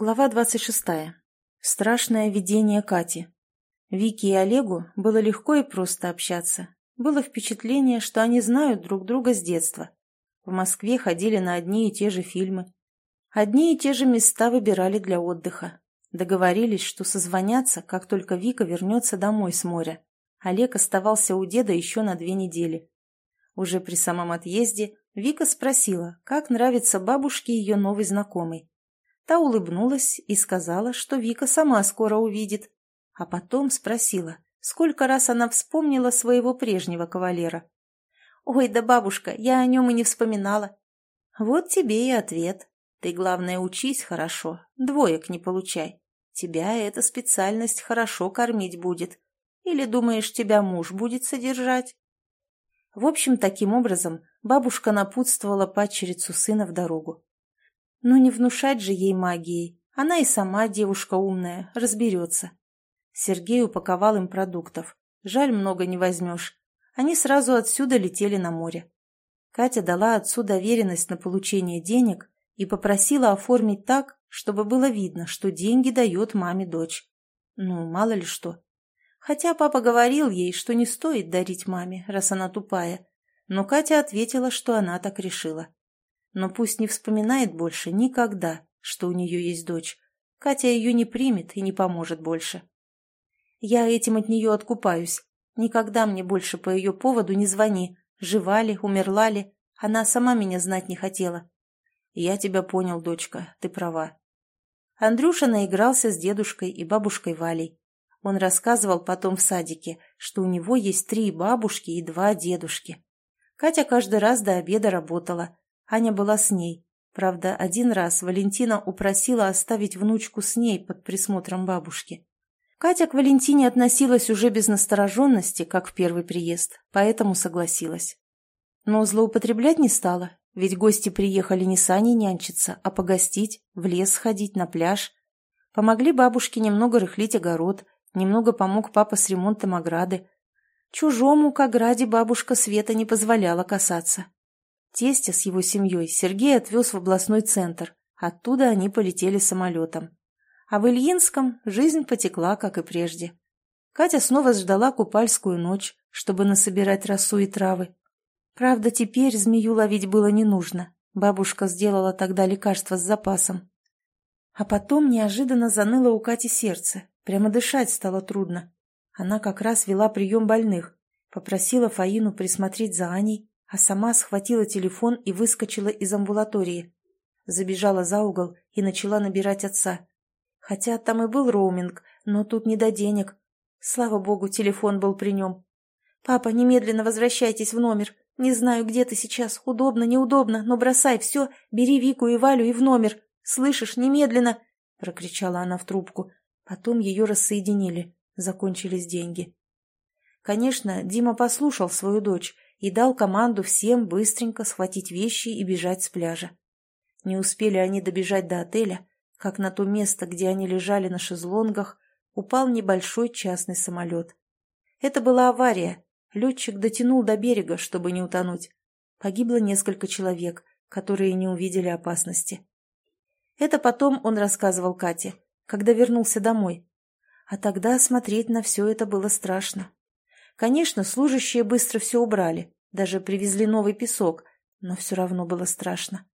Глава 26. Страшное видение Кати. Вике и Олегу было легко и просто общаться. Было впечатление, что они знают друг друга с детства. В Москве ходили на одни и те же фильмы. Одни и те же места выбирали для отдыха. Договорились, что созвонятся, как только Вика вернется домой с моря. Олег оставался у деда еще на две недели. Уже при самом отъезде Вика спросила, как нравится бабушке ее новый знакомый. Та улыбнулась и сказала, что Вика сама скоро увидит, а потом спросила, сколько раз она вспомнила своего прежнего кавалера. «Ой, да бабушка, я о нем и не вспоминала». «Вот тебе и ответ. Ты, главное, учись хорошо, двоек не получай. Тебя эта специальность хорошо кормить будет. Или думаешь, тебя муж будет содержать?» В общем, таким образом бабушка напутствовала падчерицу сына в дорогу. Но не внушать же ей магией. Она и сама девушка умная, разберется. Сергей упаковал им продуктов. Жаль, много не возьмешь. Они сразу отсюда летели на море. Катя дала отцу доверенность на получение денег и попросила оформить так, чтобы было видно, что деньги дает маме дочь. Ну, мало ли что. Хотя папа говорил ей, что не стоит дарить маме, раз она тупая. Но Катя ответила, что она так решила но пусть не вспоминает больше никогда, что у нее есть дочь. Катя ее не примет и не поможет больше. Я этим от нее откупаюсь. Никогда мне больше по ее поводу не звони. Жива ли, умерла ли. Она сама меня знать не хотела. Я тебя понял, дочка, ты права. Андрюша наигрался с дедушкой и бабушкой Валей. Он рассказывал потом в садике, что у него есть три бабушки и два дедушки. Катя каждый раз до обеда работала, Аня была с ней. Правда, один раз Валентина упросила оставить внучку с ней под присмотром бабушки. Катя к Валентине относилась уже без настороженности, как в первый приезд, поэтому согласилась. Но злоупотреблять не стала, ведь гости приехали не с Аней нянчиться, а погостить, в лес ходить, на пляж. Помогли бабушке немного рыхлить огород, немного помог папа с ремонтом ограды. Чужому к ограде бабушка Света не позволяла касаться. Тестя с его семьей Сергей отвез в областной центр. Оттуда они полетели самолетом. А в Ильинском жизнь потекла, как и прежде. Катя снова ждала купальскую ночь, чтобы насобирать росу и травы. Правда, теперь змею ловить было не нужно. Бабушка сделала тогда лекарство с запасом. А потом неожиданно заныло у Кати сердце. Прямо дышать стало трудно. Она как раз вела прием больных. Попросила Фаину присмотреть за Аней, а сама схватила телефон и выскочила из амбулатории. Забежала за угол и начала набирать отца. Хотя там и был роуминг, но тут не до денег. Слава богу, телефон был при нем. «Папа, немедленно возвращайтесь в номер. Не знаю, где ты сейчас. Удобно, неудобно, но бросай все. Бери Вику и Валю и в номер. Слышишь, немедленно!» — прокричала она в трубку. Потом ее рассоединили. Закончились деньги. Конечно, Дима послушал свою дочь и дал команду всем быстренько схватить вещи и бежать с пляжа. Не успели они добежать до отеля, как на то место, где они лежали на шезлонгах, упал небольшой частный самолет. Это была авария. Летчик дотянул до берега, чтобы не утонуть. Погибло несколько человек, которые не увидели опасности. Это потом он рассказывал Кате, когда вернулся домой. А тогда смотреть на все это было страшно. Конечно, служащие быстро все убрали, даже привезли новый песок, но все равно было страшно.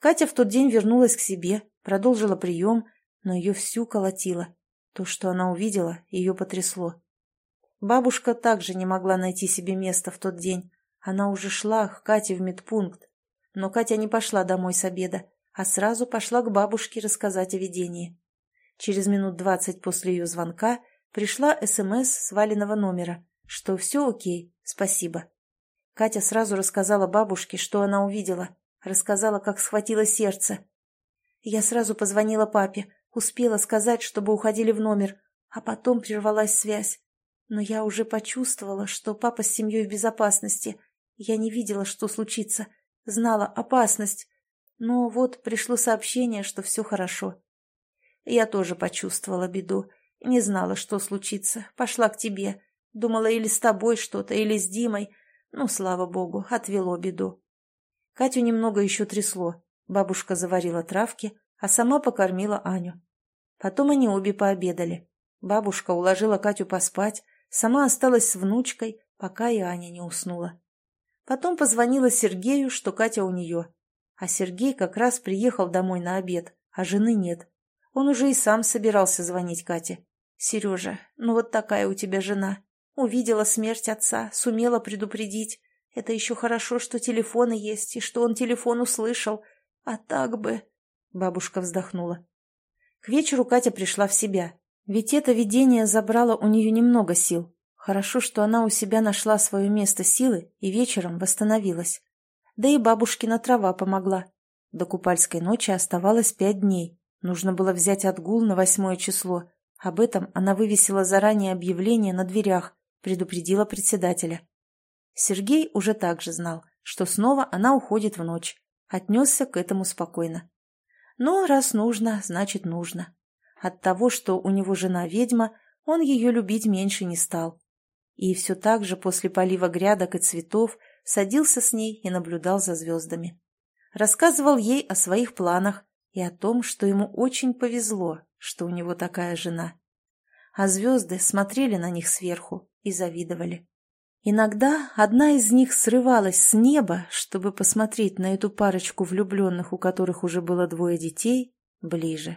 Катя в тот день вернулась к себе, продолжила прием, но ее всю колотило. То, что она увидела, ее потрясло. Бабушка также не могла найти себе места в тот день. Она уже шла к Кате в медпункт. Но Катя не пошла домой с обеда, а сразу пошла к бабушке рассказать о видении. Через минут двадцать после ее звонка пришла СМС с Валиного номера что все окей, спасибо. Катя сразу рассказала бабушке, что она увидела. Рассказала, как схватило сердце. Я сразу позвонила папе, успела сказать, чтобы уходили в номер, а потом прервалась связь. Но я уже почувствовала, что папа с семьей в безопасности. Я не видела, что случится. Знала опасность. Но вот пришло сообщение, что все хорошо. Я тоже почувствовала беду. Не знала, что случится. Пошла к тебе. Думала, или с тобой что-то, или с Димой. Ну, слава богу, отвело беду. Катю немного еще трясло. Бабушка заварила травки, а сама покормила Аню. Потом они обе пообедали. Бабушка уложила Катю поспать, сама осталась с внучкой, пока и Аня не уснула. Потом позвонила Сергею, что Катя у нее. А Сергей как раз приехал домой на обед, а жены нет. Он уже и сам собирался звонить Кате. «Сережа, ну вот такая у тебя жена. Увидела смерть отца, сумела предупредить. Это еще хорошо, что телефоны есть, и что он телефон услышал. А так бы...» Бабушка вздохнула. К вечеру Катя пришла в себя. Ведь это видение забрало у нее немного сил. Хорошо, что она у себя нашла свое место силы и вечером восстановилась. Да и бабушкина трава помогла. До купальской ночи оставалось пять дней. Нужно было взять отгул на восьмое число. Об этом она вывесила заранее объявление на дверях, предупредила председателя. Сергей уже также знал, что снова она уходит в ночь. Отнесся к этому спокойно. Но раз нужно, значит нужно. От того, что у него жена ведьма, он ее любить меньше не стал. И все так же после полива грядок и цветов садился с ней и наблюдал за звездами. Рассказывал ей о своих планах и о том, что ему очень повезло, что у него такая жена. А звезды смотрели на них сверху и завидовали. Иногда одна из них срывалась с неба, чтобы посмотреть на эту парочку влюбленных, у которых уже было двое детей, ближе.